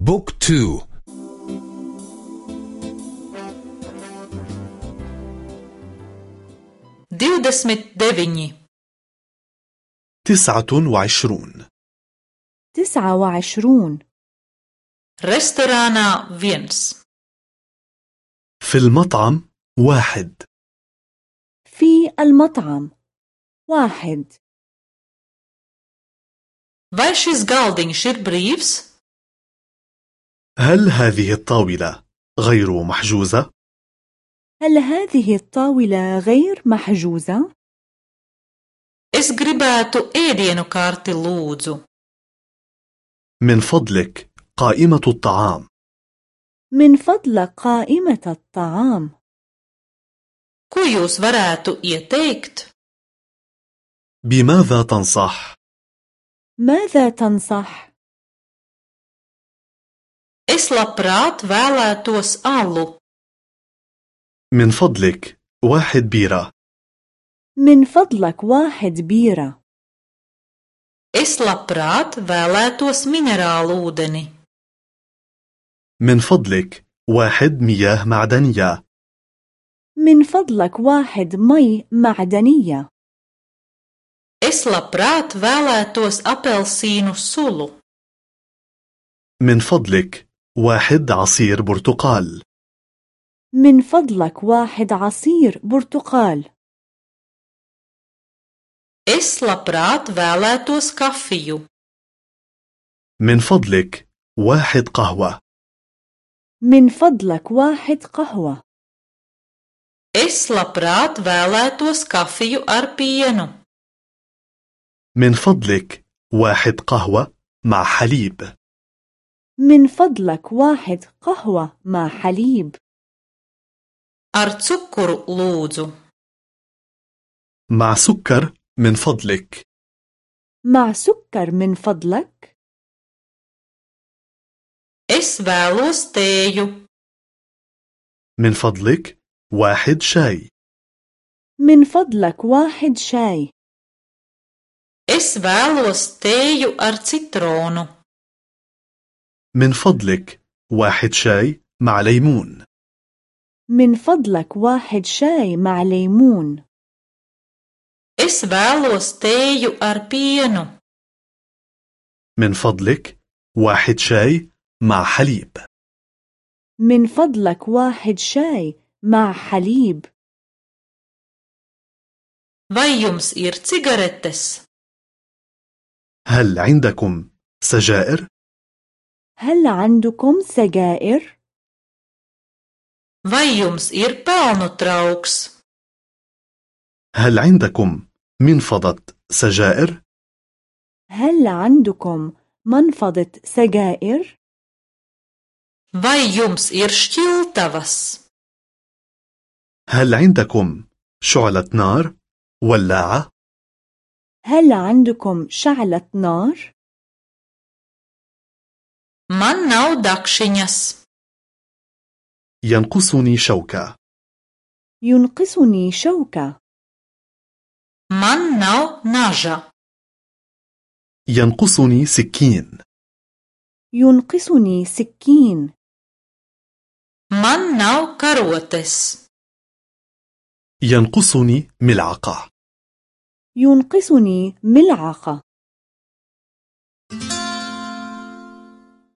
بوك تو. divdesmit deviņi تسعة وعشرون. تسعة وعشرون. restorānā viens في المطعم واحد. في المطعم واحد. Vai šis galdiņš ir brīvs هل هذه الطاولة غير محجوزة؟ هل هذه الطاولة غير محجوزة؟ es gribētu ēdienu karti lūdzu من فضلك قائمة الطعام من فضلك قائمة الطعام ko jūs varētu ieteikt بماذا تنصح؟ ماذا تنصح؟ Es labprāt vēlētos alu من فضلك واحد بيرة من فضلك واحد بيرة es labprāt vēlētos minerālu ūdeni من فضلك واحد مياه معدنية من فضلك واحد مي معدنية es labprāt vēlētos apelsīnu sulu من فضلك واحد عصير برتقال. من فضلك واحد عصير برتقال. Es labprāt vēlētos kafiju. من فضلك واحد قهوة. من فضلك واحد قهوة. Es labprāt vēlētos kafiju ar pienu. من فضلك واحد قهوة مع حليب. من فضلك واحد قهوة مع حليب. ar cukuru lūdzu مع سكر من فضلك. مع سكر من فضلك. es vēlos tēju من فضلك واحد شاي. من فضلك واحد شاي. es vēlos tēju ar citronu من فضلك واحد شاي مع ليمون. من فضلك واحد شاي مع ليمون. Es vēlos tēju ar pienu. من فضلك واحد شاي مع حليب. من فضلك واحد شاي مع حليب. Vai jums ir cigaretes? هل عندكم سجائر؟ هل عندكم سجائر؟ vai jums ir pelnu trauks هل عندكم منفضة سجائر؟ هل عندكم منفضة سجائر؟ vai jums ir šķiltavas هل عندكم شعلة نار؟ ولاعة؟ هل عندكم شعلة نار؟ Man nav dakšiņas. ينقصني شوكة ينقصني شوكة man nav naža. ينقصني سكين. ينقصني سكين. Man nav karotes. ينقصني ملعقة. ينقصني ملعقة.